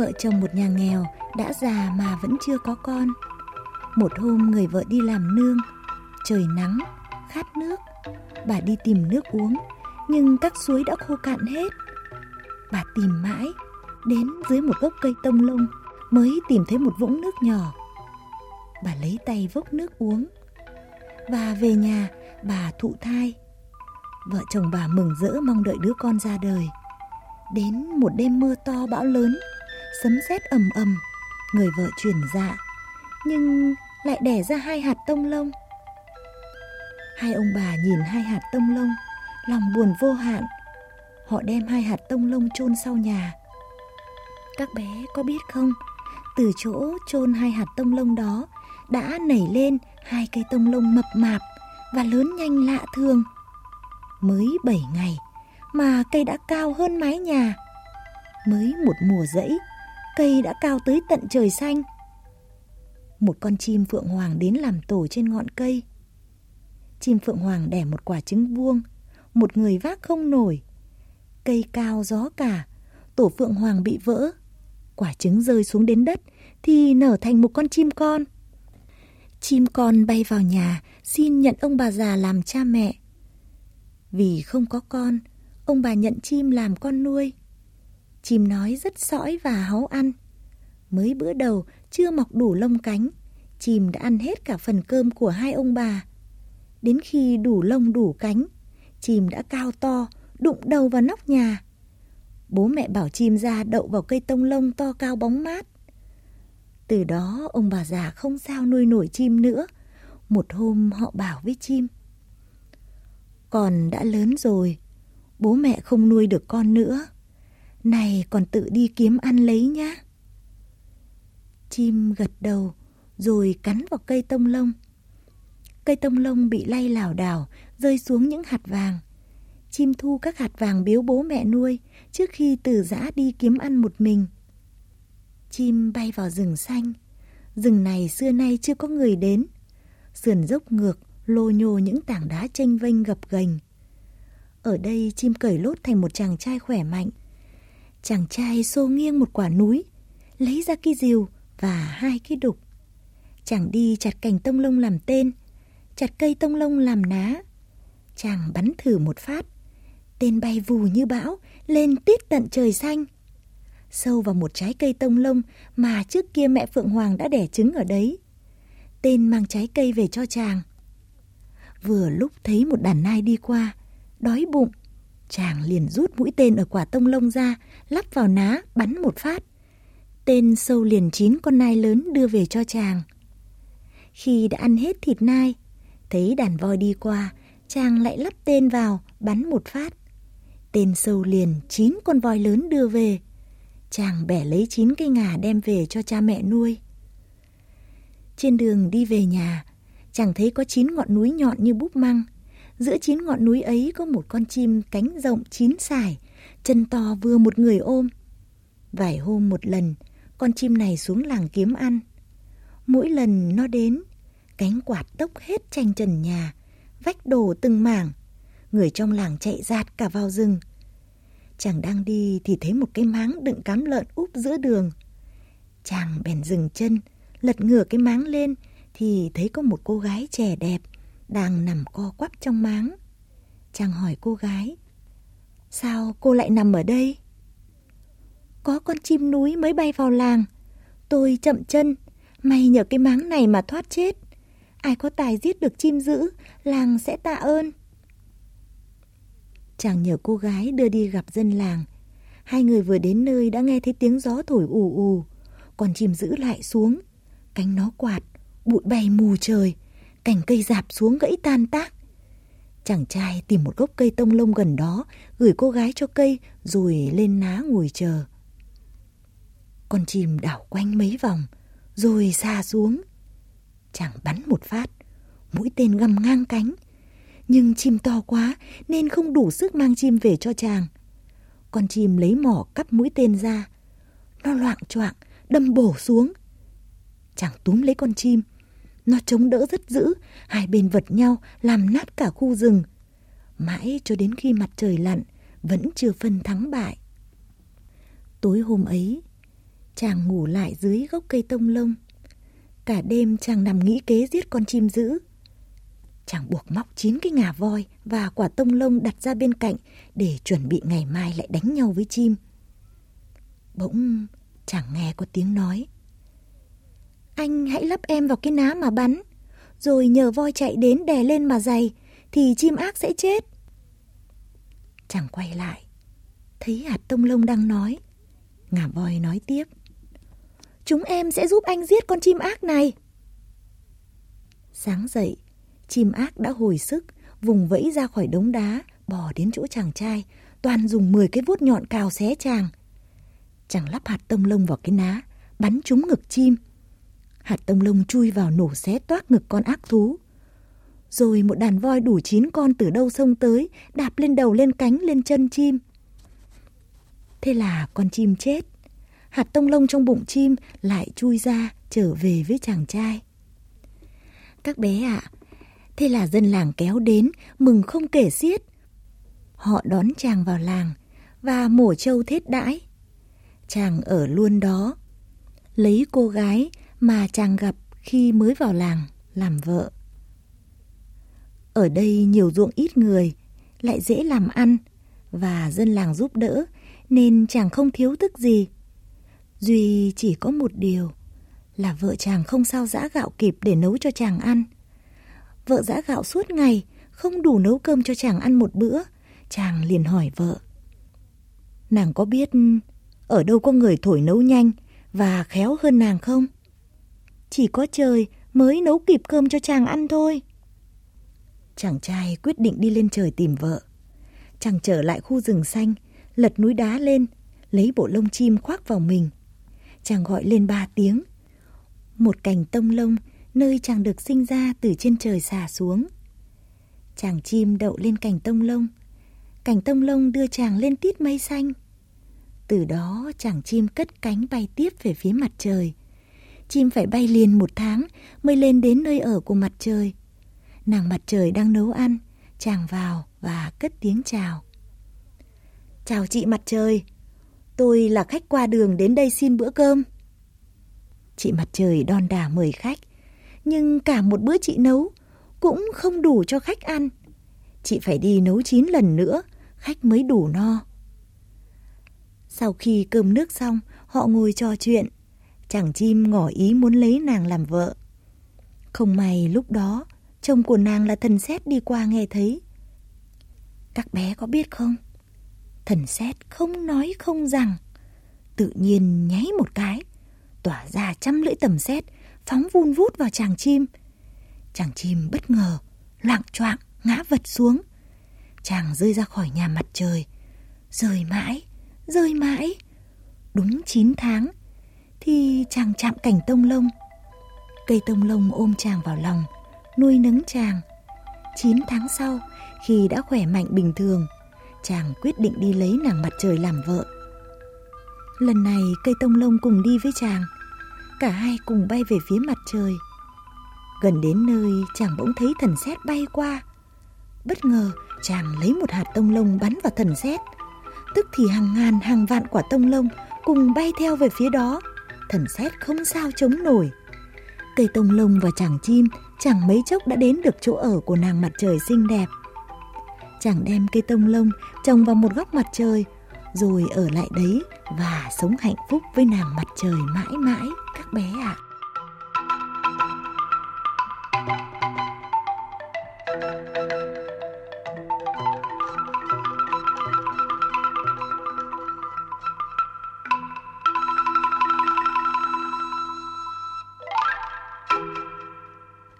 vợ chồng một nhà nghèo đã già mà vẫn chưa có con. Một hôm người vợ đi làm nương, trời nắng, khát nước. Bà đi tìm nước uống, nhưng các suối đã khô cạn hết. Bà tìm mãi, đến dưới một gốc cây tông lông mới tìm thấy một vũng nước nhỏ. Bà lấy tay vốc nước uống. Và về nhà, bà thụ thai. Vợ chồng bà mừng rỡ mong đợi đứa con ra đời. Đến một đêm mưa to bão lớn, sấm sét ầm ầm, người vợ chuyển dạ, nhưng lại đẻ ra hai hạt tông lông. Hai ông bà nhìn hai hạt tông lông, lòng buồn vô hạn. Họ đem hai hạt tông lông chôn sau nhà. Các bé có biết không, từ chỗ chôn hai hạt tông lông đó đã nảy lên hai cây tông lông mập mạp và lớn nhanh lạ thường. Mới 7 ngày mà cây đã cao hơn mái nhà. Mới một mùa rẫy, cây đã cao tới tận trời xanh. Một con chim phượng hoàng đến làm tổ trên ngọn cây. Chim phượng hoàng đẻ một quả trứng vuông, một người vác không nổi. Cây cao gió cả, tổ phượng hoàng bị vỡ. Quả trứng rơi xuống đến đất thì nở thành một con chim con. Chim con bay vào nhà xin nhận ông bà già làm cha mẹ. Vì không có con, ông bà nhận chim làm con nuôi. Chim nói rất sõi và háu ăn. Mới bữa đầu chưa mọc đủ lông cánh, chim đã ăn hết cả phần cơm của hai ông bà. Đến khi đủ lông đủ cánh, chim đã cao to, đụng đầu vào nóc nhà. Bố mẹ bảo chim ra đậu vào cây tông lông to cao bóng mát. Từ đó ông bà già không sao nuôi nổi chim nữa. Một hôm họ bảo với chim. Con đã lớn rồi, bố mẹ không nuôi được con nữa. Này còn tự đi kiếm ăn lấy nhá. Chim gật đầu rồi cắn vào cây tông lông. Cây tông lông bị lay lảo đảo, rơi xuống những hạt vàng. Chim thu các hạt vàng biếu bố mẹ nuôi trước khi từ giã đi kiếm ăn một mình. Chim bay vào rừng xanh. Rừng này xưa nay chưa có người đến. Sườn dốc ngược, lô nhô những tảng đá tranh vênh gập ghềnh. Ở đây chim cởi lốt thành một chàng trai khỏe mạnh. Chàng trai xô nghiêng một quả núi, lấy ra cây rìu và hai cái đục. Chàng đi chặt cành tông lông làm tên, chặt cây tông lông làm ná. Chàng bắn thử một phát, tên bay vù như bão, lên tít tận trời xanh. Sâu vào một trái cây tông lông mà trước kia mẹ Phượng Hoàng đã đẻ trứng ở đấy. Tên mang trái cây về cho chàng. Vừa lúc thấy một đàn nai đi qua, đói bụng, chàng liền rút mũi tên ở quả tông lông ra, lắp vào ná, bắn một phát. Tên sâu liền chín con nai lớn đưa về cho chàng. Khi đã ăn hết thịt nai, thấy đàn voi đi qua, chàng lại lắp tên vào, bắn một phát. Tên sâu liền chín con voi lớn đưa về. Chàng bẻ lấy chín cây ngà đem về cho cha mẹ nuôi. Trên đường đi về nhà, chàng thấy có chín ngọn núi nhọn như búp măng. Giữa chín ngọn núi ấy có một con chim cánh rộng chín sải, chân to vừa một người ôm. Vài hôm một lần, con chim này xuống làng kiếm ăn. Mỗi lần nó đến, cánh quạt tốc hết tranh trần nhà, vách đổ từng mảng. Người trong làng chạy dạt cả vào rừng. Chàng đang đi thì thấy một cái máng đựng cám lợn úp giữa đường. Chàng bèn dừng chân, lật ngửa cái máng lên thì thấy có một cô gái trẻ đẹp đang nằm co quắp trong máng. Chàng hỏi cô gái, sao cô lại nằm ở đây? Có con chim núi mới bay vào làng. Tôi chậm chân, may nhờ cái máng này mà thoát chết. Ai có tài giết được chim dữ, làng sẽ tạ ơn. Chàng nhờ cô gái đưa đi gặp dân làng. Hai người vừa đến nơi đã nghe thấy tiếng gió thổi ù ù. Còn chim dữ lại xuống. Cánh nó quạt, bụi bay mù trời. Cành cây dạp xuống gãy tan tác. Chàng trai tìm một gốc cây tông lông gần đó, gửi cô gái cho cây rồi lên ná ngồi chờ. Con chim đảo quanh mấy vòng, rồi xa xuống. Chàng bắn một phát, mũi tên găm ngang cánh. Nhưng chim to quá nên không đủ sức mang chim về cho chàng. Con chim lấy mỏ cắp mũi tên ra. Nó loạn choạng đâm bổ xuống. Chàng túm lấy con chim. Nó chống đỡ rất dữ, hai bên vật nhau làm nát cả khu rừng. Mãi cho đến khi mặt trời lặn, vẫn chưa phân thắng bại. Tối hôm ấy, chàng ngủ lại dưới gốc cây tông lông. Cả đêm chàng nằm nghĩ kế giết con chim dữ. Chàng buộc móc chín cái ngà voi và quả tông lông đặt ra bên cạnh để chuẩn bị ngày mai lại đánh nhau với chim. Bỗng chàng nghe có tiếng nói. Anh hãy lắp em vào cái ná mà bắn, rồi nhờ voi chạy đến đè lên mà giày, thì chim ác sẽ chết. Chàng quay lại, thấy hạt tông lông đang nói. Ngà voi nói tiếp. Chúng em sẽ giúp anh giết con chim ác này. Sáng dậy, chim ác đã hồi sức, vùng vẫy ra khỏi đống đá, bò đến chỗ chàng trai, toàn dùng 10 cái vuốt nhọn cào xé chàng. Chàng lắp hạt tông lông vào cái ná, bắn trúng ngực chim. Hạt tông lông chui vào nổ xé toát ngực con ác thú. Rồi một đàn voi đủ chín con từ đâu sông tới, đạp lên đầu lên cánh lên chân chim. Thế là con chim chết. Hạt tông lông trong bụng chim lại chui ra trở về với chàng trai. Các bé ạ, thế là dân làng kéo đến, mừng không kể xiết. Họ đón chàng vào làng và mổ trâu thết đãi. Chàng ở luôn đó, lấy cô gái mà chàng gặp khi mới vào làng làm vợ. Ở đây nhiều ruộng ít người, lại dễ làm ăn và dân làng giúp đỡ nên chàng không thiếu thức gì. Duy chỉ có một điều là vợ chàng không sao giã gạo kịp để nấu cho chàng ăn. Vợ giã gạo suốt ngày, không đủ nấu cơm cho chàng ăn một bữa, chàng liền hỏi vợ. Nàng có biết ở đâu có người thổi nấu nhanh và khéo hơn nàng không? Chỉ có trời mới nấu kịp cơm cho chàng ăn thôi. Chàng trai quyết định đi lên trời tìm vợ. Chàng trở lại khu rừng xanh, lật núi đá lên, lấy bộ lông chim khoác vào mình. Chàng gọi lên ba tiếng. Một cành tông lông nơi chàng được sinh ra từ trên trời xả xuống. Chàng chim đậu lên cành tông lông. Cành tông lông đưa chàng lên tít mây xanh. Từ đó chàng chim cất cánh bay tiếp về phía mặt trời. Chim phải bay liền một tháng mới lên đến nơi ở của mặt trời. Nàng mặt trời đang nấu ăn, chàng vào và cất tiếng chào. Chào chị mặt trời, tôi là khách qua đường đến đây xin bữa cơm. Chị mặt trời đon đà mời khách, nhưng cả một bữa chị nấu cũng không đủ cho khách ăn. Chị phải đi nấu chín lần nữa, khách mới đủ no. Sau khi cơm nước xong, họ ngồi trò chuyện. Chàng chim ngỏ ý muốn lấy nàng làm vợ. Không may lúc đó, chồng của nàng là thần xét đi qua nghe thấy. Các bé có biết không? Thần xét không nói không rằng. Tự nhiên nháy một cái, tỏa ra trăm lưỡi tầm xét, phóng vun vút vào chàng chim. Chàng chim bất ngờ, loạn choạng ngã vật xuống. Chàng rơi ra khỏi nhà mặt trời, rơi mãi, rơi mãi. Đúng 9 tháng, thì chàng chạm cảnh tông lông. Cây tông lông ôm chàng vào lòng, nuôi nấng chàng. 9 tháng sau, khi đã khỏe mạnh bình thường, chàng quyết định đi lấy nàng mặt trời làm vợ. Lần này cây tông lông cùng đi với chàng, cả hai cùng bay về phía mặt trời. Gần đến nơi chàng bỗng thấy thần sét bay qua. Bất ngờ chàng lấy một hạt tông lông bắn vào thần sét. Tức thì hàng ngàn hàng vạn quả tông lông cùng bay theo về phía đó. Thần xét không sao chống nổi. Cây tông lông và chàng chim chẳng mấy chốc đã đến được chỗ ở của nàng mặt trời xinh đẹp. Chàng đem cây tông lông trồng vào một góc mặt trời, rồi ở lại đấy và sống hạnh phúc với nàng mặt trời mãi mãi các bé ạ. À.